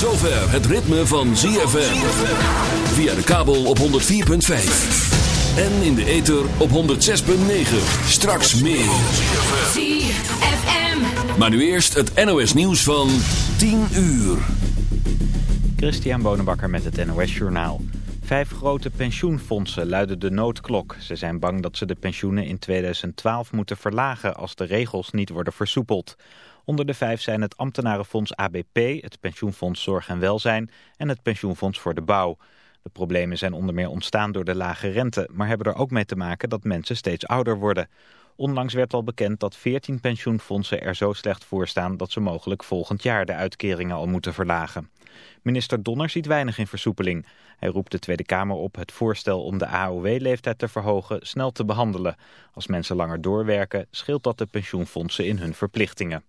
zover het ritme van ZFM. Via de kabel op 104.5. En in de ether op 106.9. Straks meer. ZFM. Maar nu eerst het NOS nieuws van 10 uur. Christian Bonenbakker met het NOS Journaal. Vijf grote pensioenfondsen luiden de noodklok. Ze zijn bang dat ze de pensioenen in 2012 moeten verlagen als de regels niet worden versoepeld. Onder de vijf zijn het ambtenarenfonds ABP, het pensioenfonds Zorg en Welzijn en het pensioenfonds voor de bouw. De problemen zijn onder meer ontstaan door de lage rente, maar hebben er ook mee te maken dat mensen steeds ouder worden. Onlangs werd al bekend dat 14 pensioenfondsen er zo slecht voor staan dat ze mogelijk volgend jaar de uitkeringen al moeten verlagen. Minister Donner ziet weinig in versoepeling. Hij roept de Tweede Kamer op het voorstel om de AOW-leeftijd te verhogen snel te behandelen. Als mensen langer doorwerken scheelt dat de pensioenfondsen in hun verplichtingen.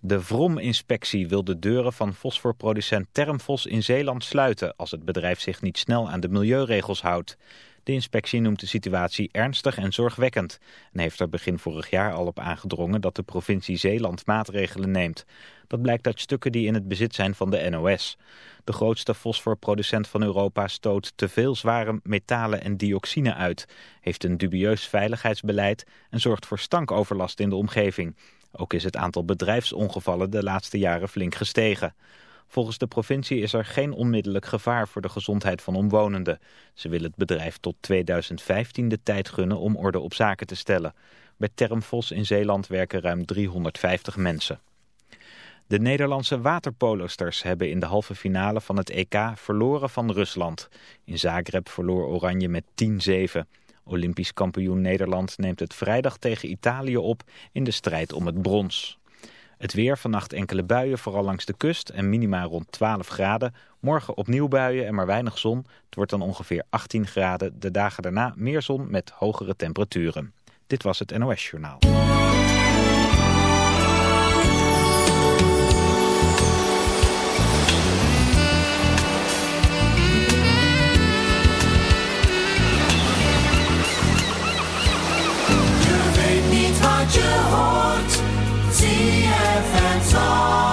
De Vrom-inspectie wil de deuren van fosforproducent Termfos in Zeeland sluiten als het bedrijf zich niet snel aan de milieuregels houdt. De inspectie noemt de situatie ernstig en zorgwekkend en heeft er begin vorig jaar al op aangedrongen dat de provincie Zeeland maatregelen neemt. Dat blijkt uit stukken die in het bezit zijn van de NOS. De grootste fosforproducent van Europa stoot te veel zware metalen en dioxine uit, heeft een dubieus veiligheidsbeleid en zorgt voor stankoverlast in de omgeving. Ook is het aantal bedrijfsongevallen de laatste jaren flink gestegen. Volgens de provincie is er geen onmiddellijk gevaar voor de gezondheid van omwonenden. Ze willen het bedrijf tot 2015 de tijd gunnen om orde op zaken te stellen. Bij Termvos in Zeeland werken ruim 350 mensen. De Nederlandse waterpolosters hebben in de halve finale van het EK verloren van Rusland. In Zagreb verloor Oranje met 10-7. Olympisch kampioen Nederland neemt het vrijdag tegen Italië op in de strijd om het brons. Het weer, vannacht enkele buien, vooral langs de kust en minima rond 12 graden. Morgen opnieuw buien en maar weinig zon. Het wordt dan ongeveer 18 graden. De dagen daarna meer zon met hogere temperaturen. Dit was het NOS Journaal. je hoort, zie je het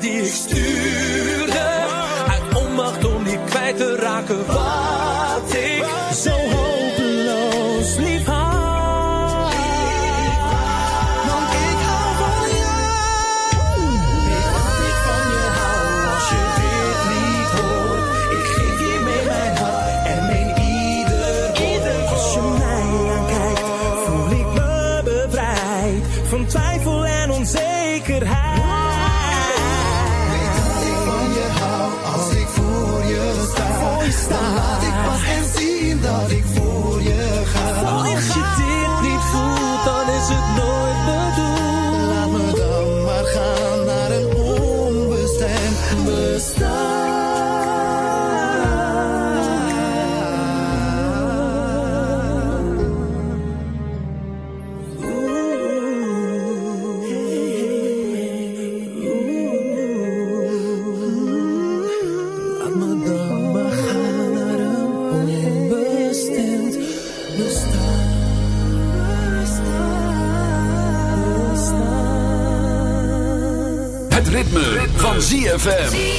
die ik stuurde. Uit onmacht om die kwijt te raken. ZFM.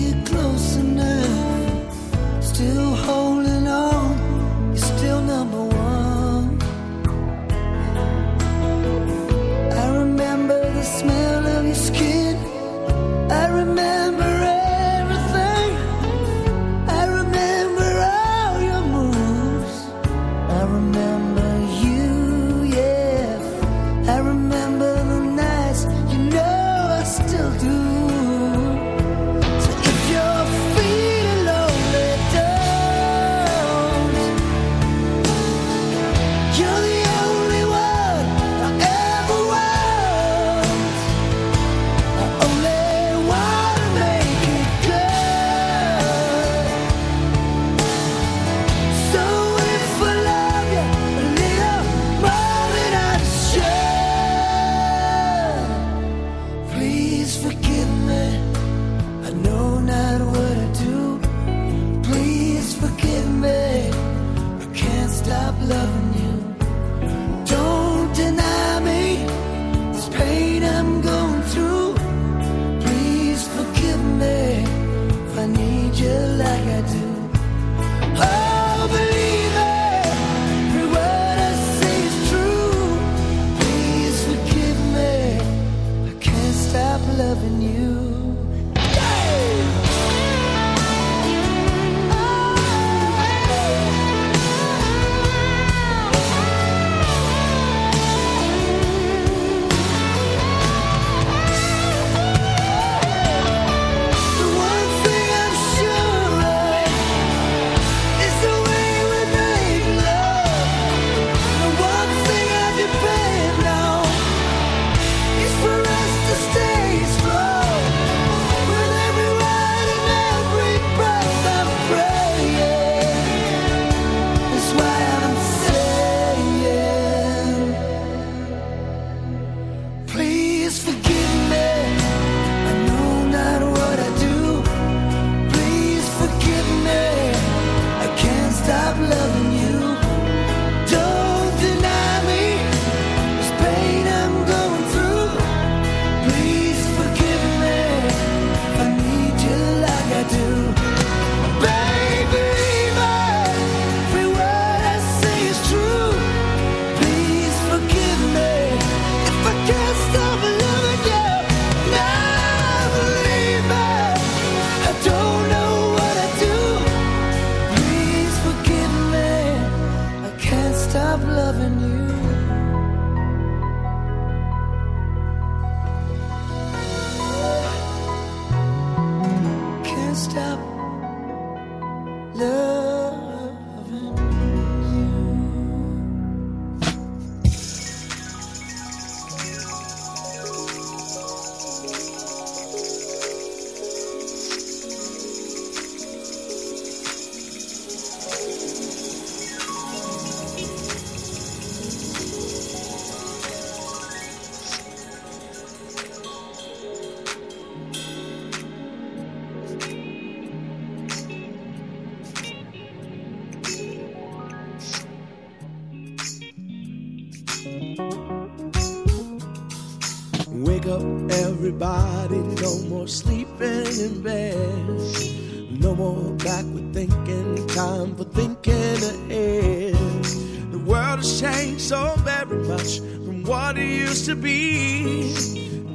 get close. No more backward thinking, time for thinking ahead. The world has changed so very much from what it used to be.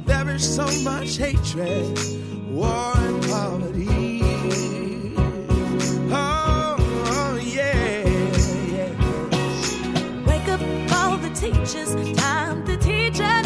There is so much hatred, war, and poverty. Oh, oh yeah, Wake up all the teachers, time to teach us.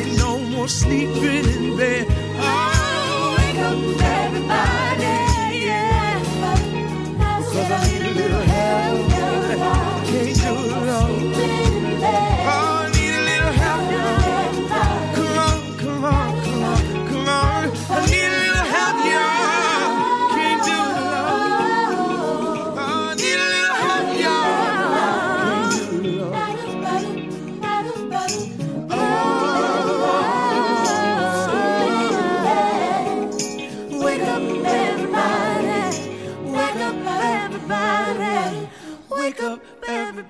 No more sleeping in bed. Oh, wake up, everybody, yeah. Because I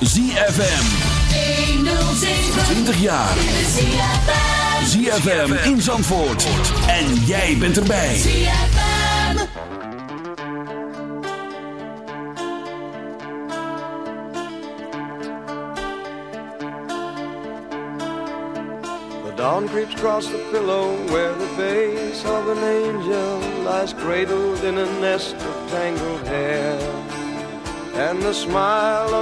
is ZFM. 20 jaar. ZFM in Zandvoort. En jij bent erbij. ZFM. The dawn creeps across the pillow where the face of an angel lies cradled in a nest of tangled hair. And the smile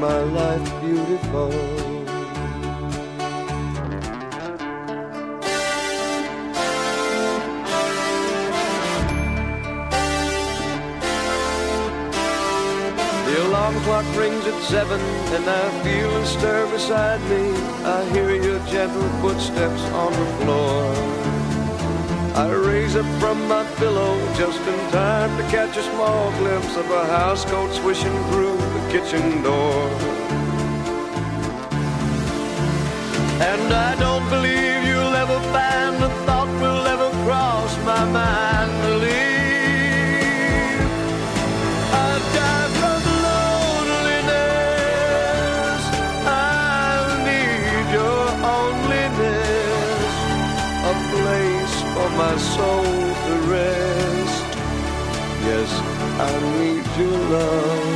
my life beautiful. The alarm clock rings at seven, and I feel a stir beside me. I hear your gentle footsteps on the floor. I raise up from my pillow just in time to catch a small glimpse of a housecoat swishing through kitchen door. And I don't believe you'll ever find a thought will ever cross my mind. to leave. I have died from loneliness. I need your onlyness, a place for my soul to rest. Yes, I need your love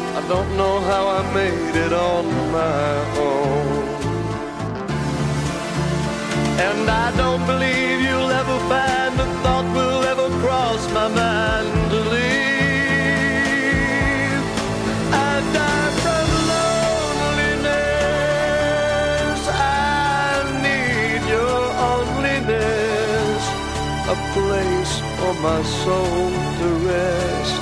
I don't know how I made it on my own. And I don't believe you'll ever find the thought will ever cross my mind to leave. I die from loneliness. I need your onlyness, a place for my soul to rest.